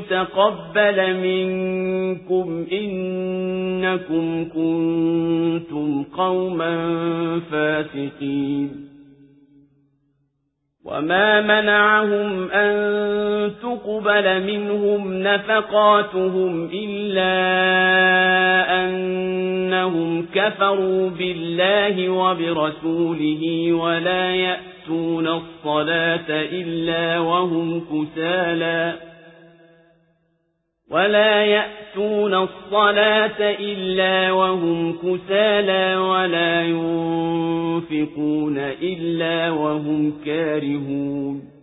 يتقبل منكم إنكم كنتم قوما فاسقين. وما منعهم أن تقبل منهم نفقاتهم إلا أنهم كفروا بالله وبرسوله ولا يأتون الصلاة إلا وهم كسالى. ولا يأتون الصلاة إلا وهم كسالى ولا ينفقون إلا وهم كارهون